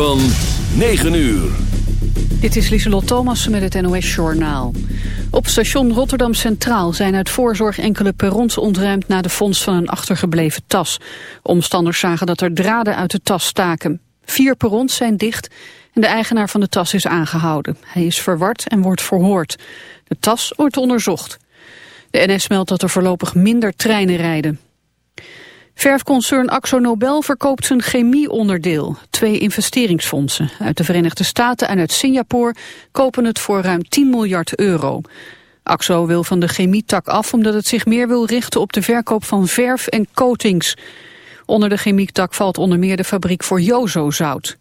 Van 9 uur. Dit is Lieselot Thomas met het NOS-journaal. Op station Rotterdam Centraal zijn uit voorzorg enkele perrons ontruimd... na de vondst van een achtergebleven tas. Omstanders zagen dat er draden uit de tas staken. Vier perrons zijn dicht en de eigenaar van de tas is aangehouden. Hij is verward en wordt verhoord. De tas wordt onderzocht. De NS meldt dat er voorlopig minder treinen rijden. Verfconcern Axo Nobel verkoopt zijn chemieonderdeel. Twee investeringsfondsen uit de Verenigde Staten en uit Singapore kopen het voor ruim 10 miljard euro. Axo wil van de chemietak af omdat het zich meer wil richten op de verkoop van verf en coatings. Onder de chemietak valt onder meer de fabriek voor Jozo-zout.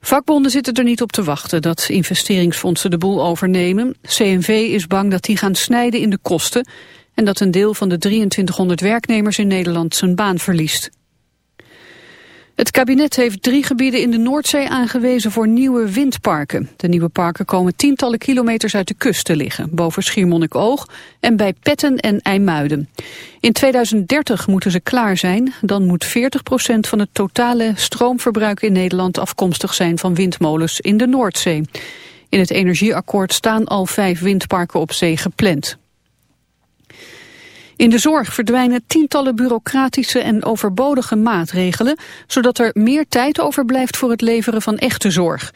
Vakbonden zitten er niet op te wachten dat investeringsfondsen de boel overnemen. CNV is bang dat die gaan snijden in de kosten en dat een deel van de 2300 werknemers in Nederland zijn baan verliest. Het kabinet heeft drie gebieden in de Noordzee aangewezen voor nieuwe windparken. De nieuwe parken komen tientallen kilometers uit de kust te liggen, boven Schiermonnikoog en bij Petten en IJmuiden. In 2030 moeten ze klaar zijn, dan moet 40% van het totale stroomverbruik in Nederland afkomstig zijn van windmolens in de Noordzee. In het energieakkoord staan al vijf windparken op zee gepland. In de zorg verdwijnen tientallen bureaucratische en overbodige maatregelen, zodat er meer tijd overblijft voor het leveren van echte zorg.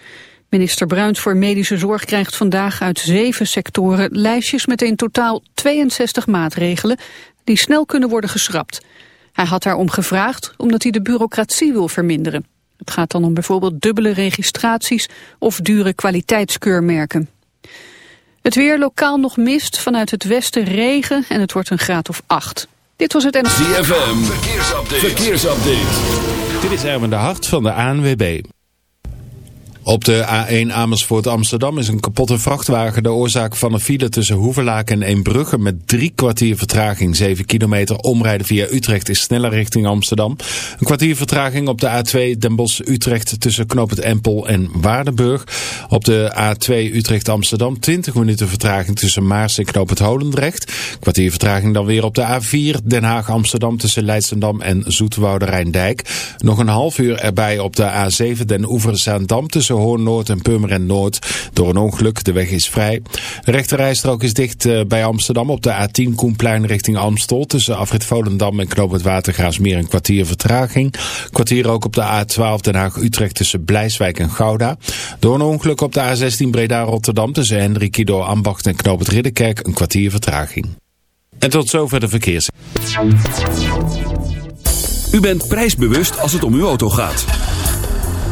Minister Bruins voor Medische Zorg krijgt vandaag uit zeven sectoren lijstjes met in totaal 62 maatregelen die snel kunnen worden geschrapt. Hij had daarom gevraagd omdat hij de bureaucratie wil verminderen. Het gaat dan om bijvoorbeeld dubbele registraties of dure kwaliteitskeurmerken. Het weer lokaal nog mist, vanuit het westen regen en het wordt een graad of 8. Dit was het en... ZFM, verkeersupdate. verkeersupdate. Dit is Erwin de Hart van de ANWB. Op de A1 Amersfoort Amsterdam is een kapotte vrachtwagen de oorzaak van een file tussen Hoevelaak en Eembrugge met drie kwartier vertraging. 7 kilometer omrijden via Utrecht is sneller richting Amsterdam. Een kwartier vertraging op de A2 Den Bosch Utrecht tussen Knoop het Empel en Waardenburg. Op de A2 Utrecht Amsterdam 20 minuten vertraging tussen Maars en Holendrecht. Kwartier vertraging dan weer op de A4 Den Haag Amsterdam tussen Leidsendam en Zoetewoude Rijndijk. Nog een half uur erbij op de A7 Den Oever Zaandam tussen Hoorn Noord en Purmerend Noord. Door een ongeluk, de weg is vrij. De rechterrijstrook is dicht eh, bij Amsterdam op de A10 Koenplein richting Amstel. Tussen Afrit Volendam en Knoop het Watergaasmeer een kwartier vertraging. Kwartier ook op de A12 Den Haag-Utrecht tussen Blijswijk en Gouda. Door een ongeluk op de A16 Breda-Rotterdam tussen Hendrikido Ambacht en Knoop Ridderkerk een kwartier vertraging. En tot zover de verkeers. U bent prijsbewust als het om uw auto gaat.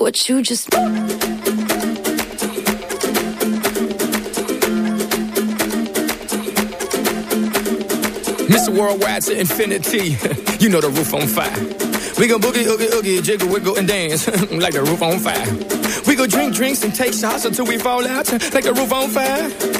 What you just. Mr. Worldwide to infinity. you know the roof on fire. We gon' boogie, oogie, oogie, jiggle, wiggle, and dance like the roof on fire. We go drink drinks and take shots until we fall out like the roof on fire.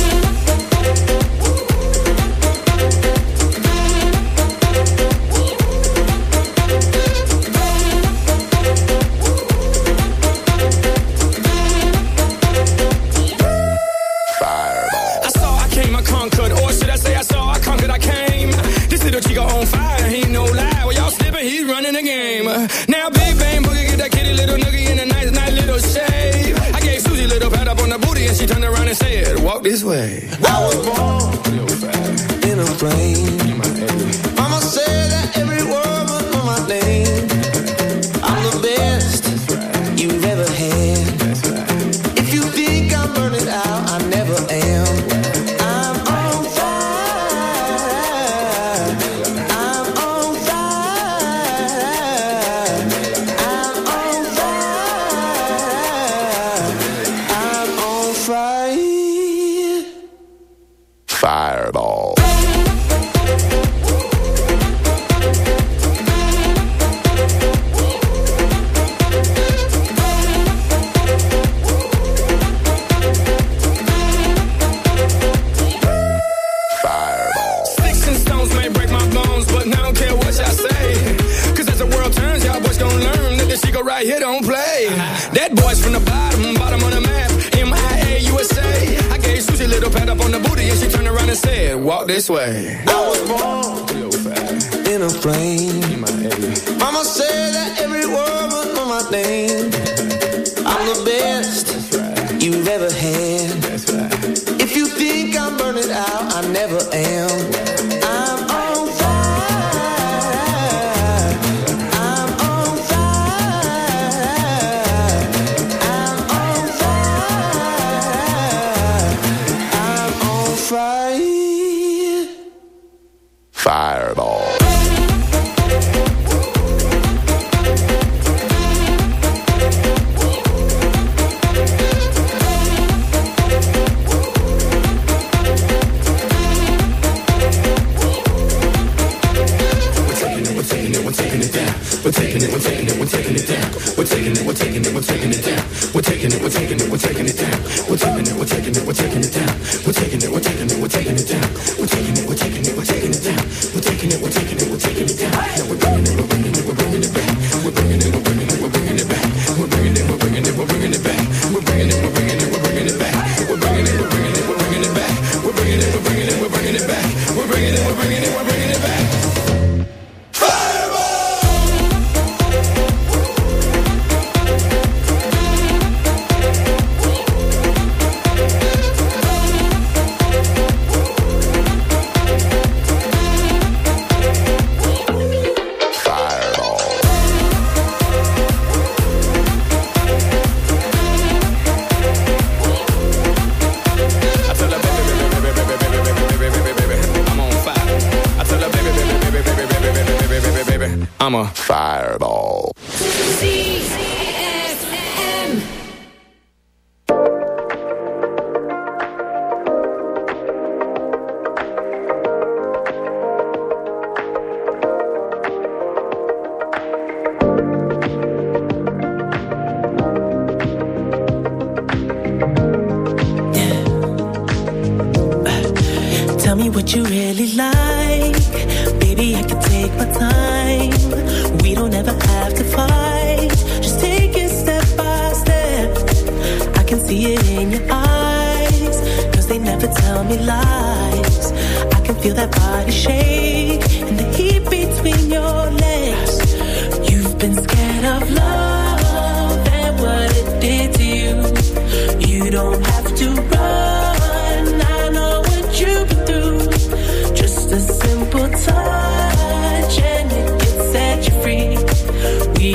taking it, we're taking it.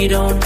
don't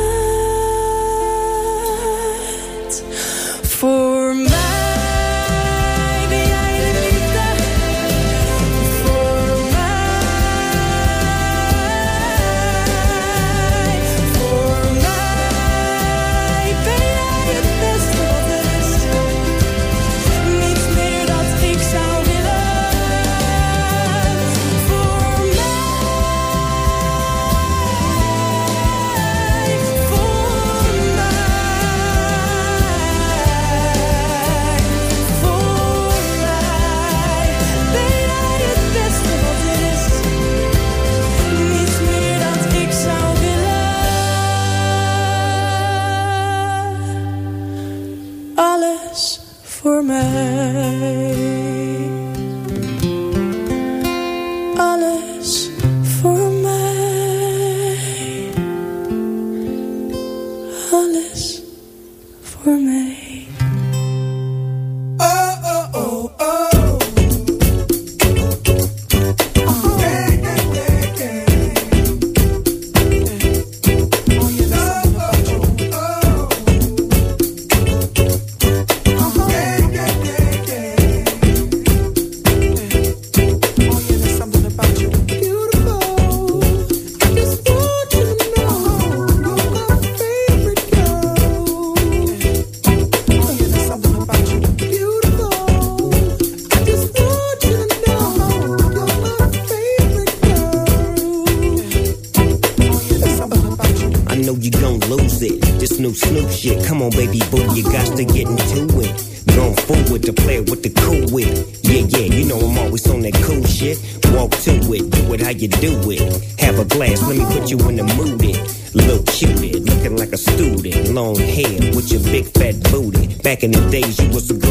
Shit. Come on, baby boo, you got to get into it. Going forward to play with the cool wit. Yeah, yeah, you know I'm always on that cool shit. Walk to it, do it how you do it. Have a glass, let me put you in the mood. It. Little cutie, looking like a student. Long hair with your big fat booty. Back in the days, you was a girl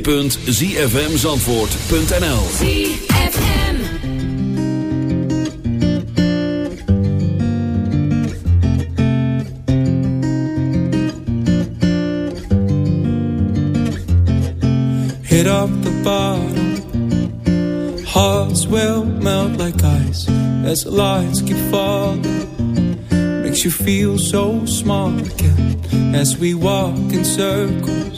www.zfmzandvoort.nl Hit up the bottom. Hearts will melt like ice as the lights keep falling. Makes you feel so small again as we walk in circles.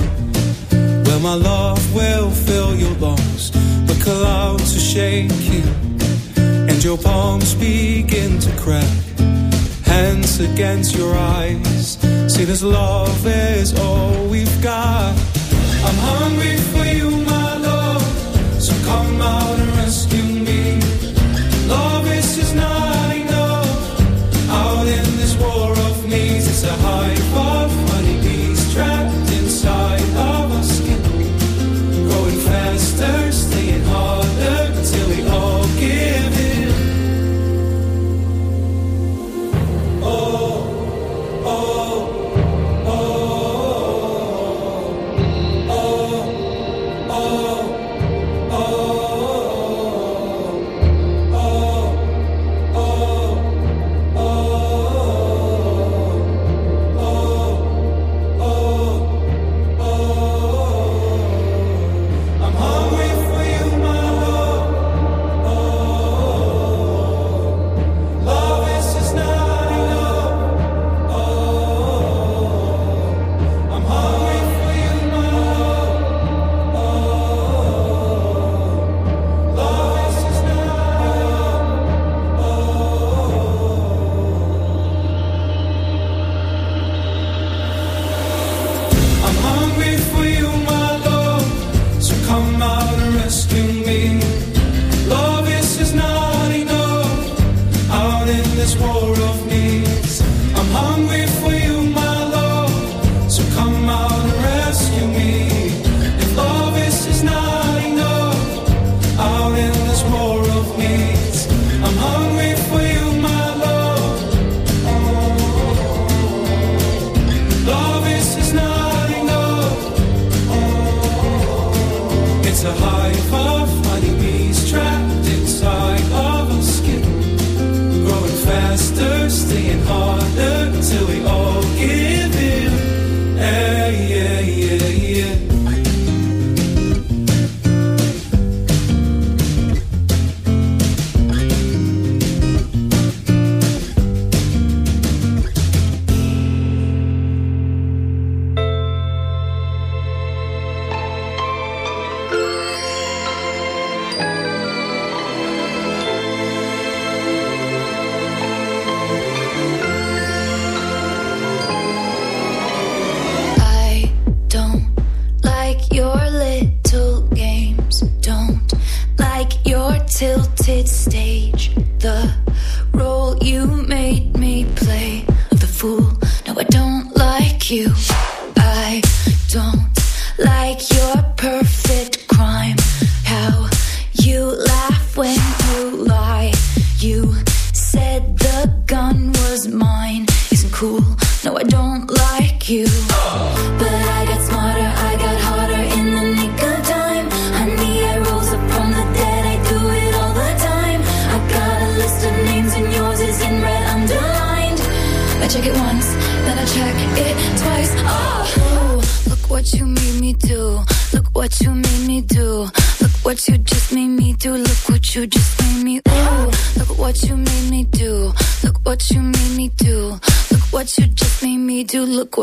Where my love will fill your lungs. The clouds are shaking and your palms begin to crack. Hands against your eyes. See, this love is all we've got. I'm hungry for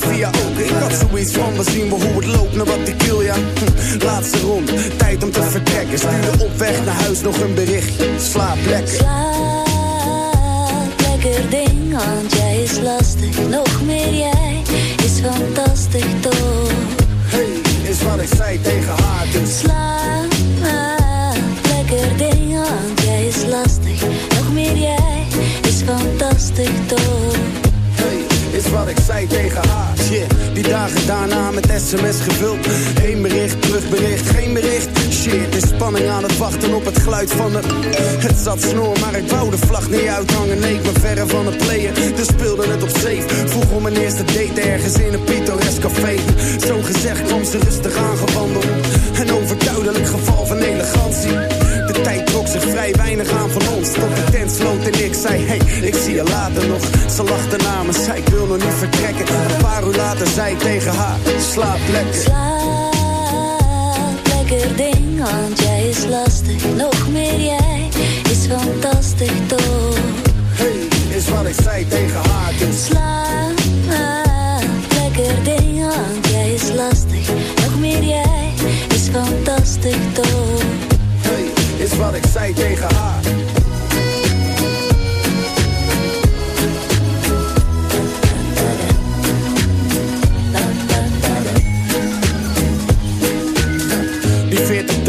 see are. Geluid van. Het zat snor, maar ik wou de vlag niet uithangen. Nee, ik ben verre van het playen, dus speelde het op safe. Vroeg om mijn eerste date ergens in een pittoresk café. Zo gezegd kwam ze rustig aangewandeld. Een overduidelijk geval van elegantie. De tijd trok zich vrij weinig aan van ons. Tot de tent sloot en ik zei, hey, ik zie je later nog. Ze lachte na me, zei ik wil nog niet vertrekken. Een paar uur later zei ik tegen haar, slaap lekker. Slaap, lekker ding, want jij is lastig. Fantastisch toch? Hey, is wat ik zei tegen haar, dus. Slaap, lekker ding, want jij is lastig. Nog meer jij is fantastisch toch? Hey, is wat ik zei tegen haar.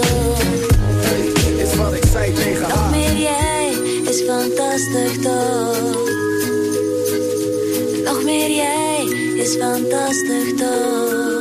Hey, is wat ik zei Nog meer jij is fantastisch toch? Nog meer jij is fantastisch toch?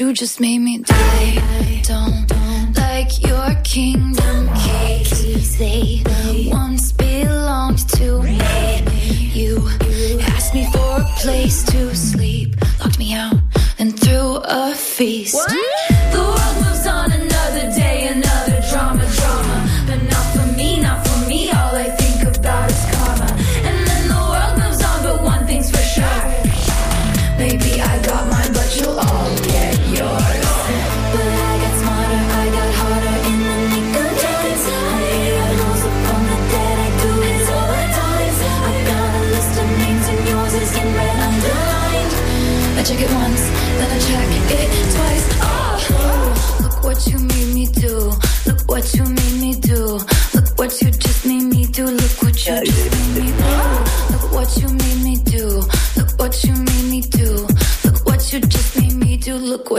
you just made